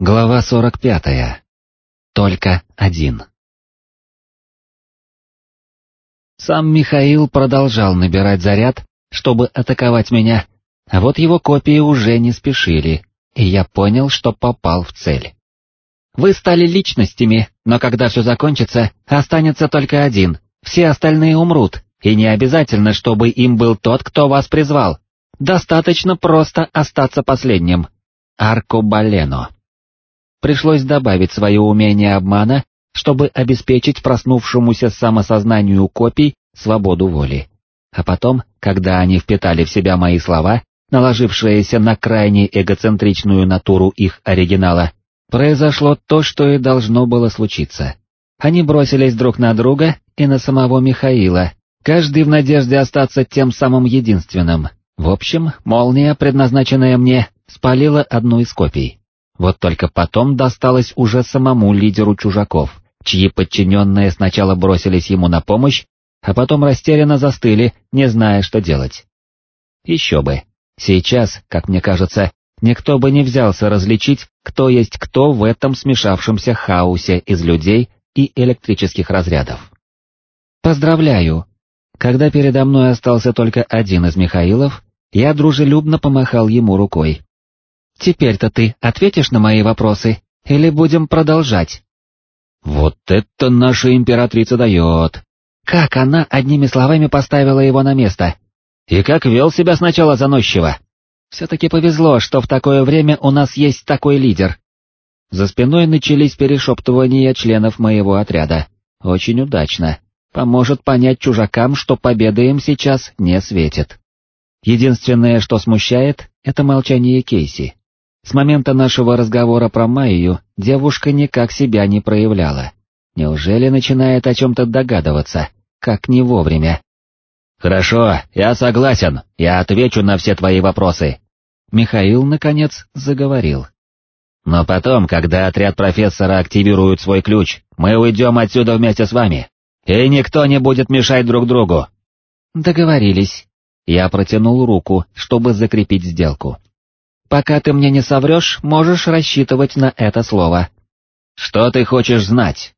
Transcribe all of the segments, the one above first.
Глава 45. Только один. Сам Михаил продолжал набирать заряд, чтобы атаковать меня, а вот его копии уже не спешили, и я понял, что попал в цель. Вы стали личностями, но когда все закончится, останется только один, все остальные умрут, и не обязательно, чтобы им был тот, кто вас призвал. Достаточно просто остаться последним. Аркобалено пришлось добавить свое умение обмана, чтобы обеспечить проснувшемуся самосознанию копий свободу воли. А потом, когда они впитали в себя мои слова, наложившиеся на крайне эгоцентричную натуру их оригинала, произошло то, что и должно было случиться. Они бросились друг на друга и на самого Михаила, каждый в надежде остаться тем самым единственным. В общем, молния, предназначенная мне, спалила одну из копий. Вот только потом досталось уже самому лидеру чужаков, чьи подчиненные сначала бросились ему на помощь, а потом растерянно застыли, не зная, что делать. Еще бы. Сейчас, как мне кажется, никто бы не взялся различить, кто есть кто в этом смешавшемся хаосе из людей и электрических разрядов. Поздравляю! Когда передо мной остался только один из Михаилов, я дружелюбно помахал ему рукой. Теперь-то ты ответишь на мои вопросы, или будем продолжать?» «Вот это наша императрица дает!» Как она одними словами поставила его на место? И как вел себя сначала заносчиво? Все-таки повезло, что в такое время у нас есть такой лидер. За спиной начались перешептывания членов моего отряда. Очень удачно. Поможет понять чужакам, что победа им сейчас не светит. Единственное, что смущает, это молчание Кейси. С момента нашего разговора про Майю девушка никак себя не проявляла. Неужели начинает о чем-то догадываться, как не вовремя? «Хорошо, я согласен, я отвечу на все твои вопросы». Михаил, наконец, заговорил. «Но потом, когда отряд профессора активирует свой ключ, мы уйдем отсюда вместе с вами, и никто не будет мешать друг другу». «Договорились». Я протянул руку, чтобы закрепить сделку. Пока ты мне не соврешь, можешь рассчитывать на это слово. Что ты хочешь знать?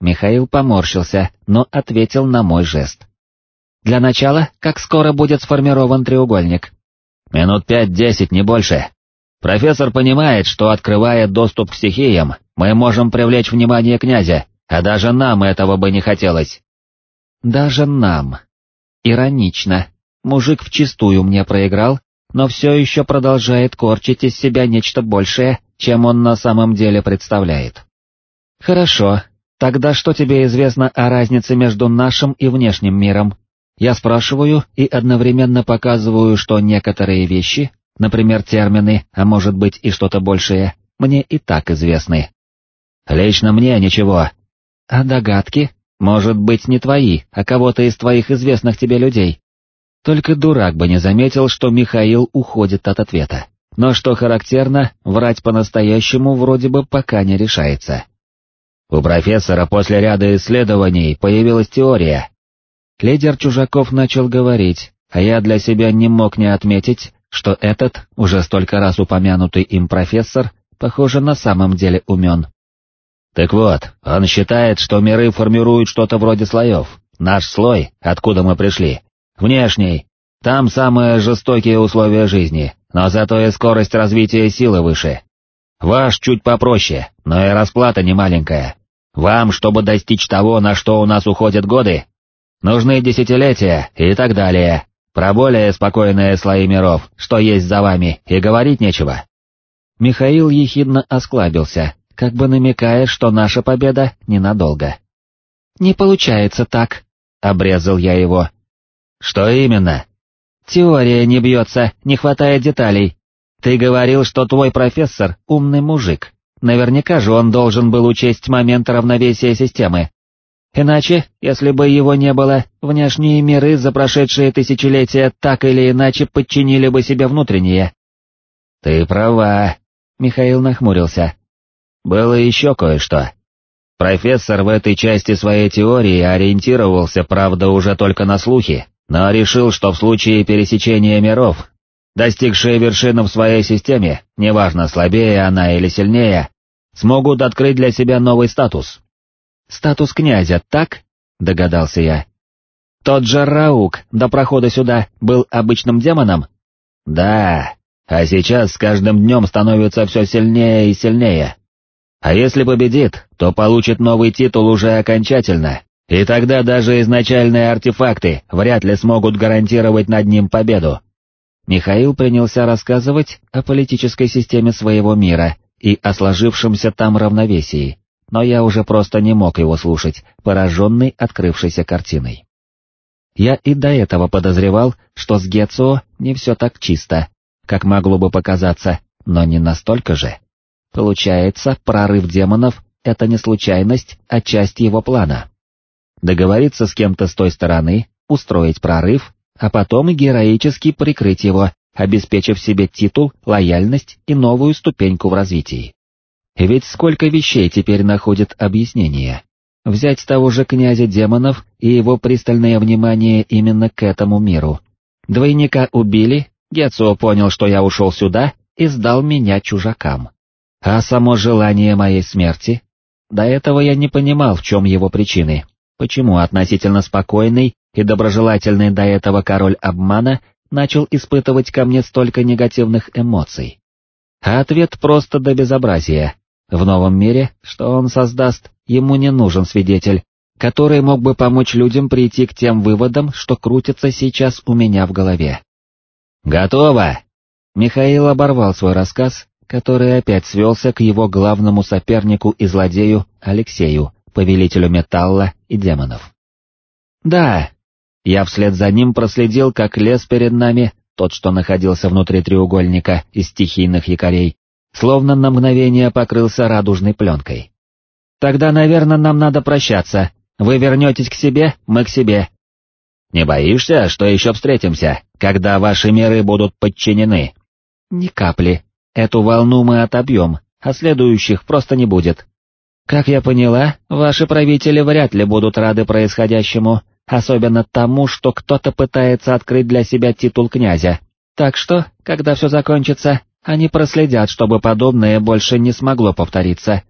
Михаил поморщился, но ответил на мой жест. Для начала, как скоро будет сформирован треугольник? Минут пять-десять, не больше. Профессор понимает, что открывая доступ к стихиям, мы можем привлечь внимание князя, а даже нам этого бы не хотелось. Даже нам. Иронично. Мужик вчистую мне проиграл, но все еще продолжает корчить из себя нечто большее, чем он на самом деле представляет. Хорошо, тогда что тебе известно о разнице между нашим и внешним миром? Я спрашиваю и одновременно показываю, что некоторые вещи, например термины, а может быть и что-то большее, мне и так известны. Лично мне ничего. А догадки? Может быть не твои, а кого-то из твоих известных тебе людей. Только дурак бы не заметил, что Михаил уходит от ответа. Но что характерно, врать по-настоящему вроде бы пока не решается. У профессора после ряда исследований появилась теория. Лидер чужаков начал говорить, а я для себя не мог не отметить, что этот, уже столько раз упомянутый им профессор, похоже, на самом деле умен. Так вот, он считает, что миры формируют что-то вроде слоев. Наш слой, откуда мы пришли, Внешний. Там самые жестокие условия жизни, но зато и скорость развития силы выше. Ваш чуть попроще, но и расплата немаленькая. Вам, чтобы достичь того, на что у нас уходят годы, нужны десятилетия и так далее. Про более спокойные слои миров, что есть за вами, и говорить нечего. Михаил ехидно осклабился, как бы намекая, что наша победа ненадолго. «Не получается так», — обрезал я его, «Что именно?» «Теория не бьется, не хватает деталей. Ты говорил, что твой профессор — умный мужик. Наверняка же он должен был учесть момент равновесия системы. Иначе, если бы его не было, внешние миры за прошедшие тысячелетия так или иначе подчинили бы себе внутренние». «Ты права», — Михаил нахмурился. «Было еще кое-что. Профессор в этой части своей теории ориентировался, правда, уже только на слухи, но решил, что в случае пересечения миров, достигшие вершины в своей системе, неважно слабее она или сильнее, смогут открыть для себя новый статус. Статус князя, так? Догадался я. Тот же Раук до прохода сюда был обычным демоном? Да, а сейчас с каждым днем становится все сильнее и сильнее. А если победит, то получит новый титул уже окончательно, и тогда даже изначальные артефакты вряд ли смогут гарантировать над ним победу. Михаил принялся рассказывать о политической системе своего мира и о сложившемся там равновесии, но я уже просто не мог его слушать, пораженный открывшейся картиной. Я и до этого подозревал, что с Гецо не все так чисто, как могло бы показаться, но не настолько же. Получается, прорыв демонов — это не случайность, а часть его плана. Договориться с кем-то с той стороны, устроить прорыв, а потом героически прикрыть его, обеспечив себе титул, лояльность и новую ступеньку в развитии. Ведь сколько вещей теперь находят объяснение. Взять того же князя демонов и его пристальное внимание именно к этому миру. Двойника убили, Гецо понял, что я ушел сюда, и сдал меня чужакам. А само желание моей смерти? До этого я не понимал, в чем его причины, почему относительно спокойный и доброжелательный до этого король обмана начал испытывать ко мне столько негативных эмоций. А ответ просто до безобразия. В новом мире, что он создаст, ему не нужен свидетель, который мог бы помочь людям прийти к тем выводам, что крутятся сейчас у меня в голове. «Готово!» Михаил оборвал свой рассказ, который опять свелся к его главному сопернику и злодею Алексею, повелителю металла и демонов. «Да!» Я вслед за ним проследил, как лес перед нами, тот, что находился внутри треугольника из стихийных якорей, словно на мгновение покрылся радужной пленкой. «Тогда, наверное, нам надо прощаться. Вы вернетесь к себе, мы к себе». «Не боишься, что еще встретимся, когда ваши меры будут подчинены?» «Ни капли. Эту волну мы отобьем, а следующих просто не будет. Как я поняла, ваши правители вряд ли будут рады происходящему, особенно тому, что кто-то пытается открыть для себя титул князя. Так что, когда все закончится, они проследят, чтобы подобное больше не смогло повториться.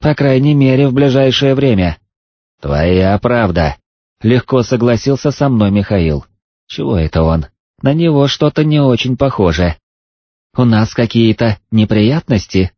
По крайней мере, в ближайшее время. Твоя правда. Легко согласился со мной Михаил. Чего это он? На него что-то не очень похоже. У нас какие-то неприятности?